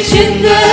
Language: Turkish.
içinde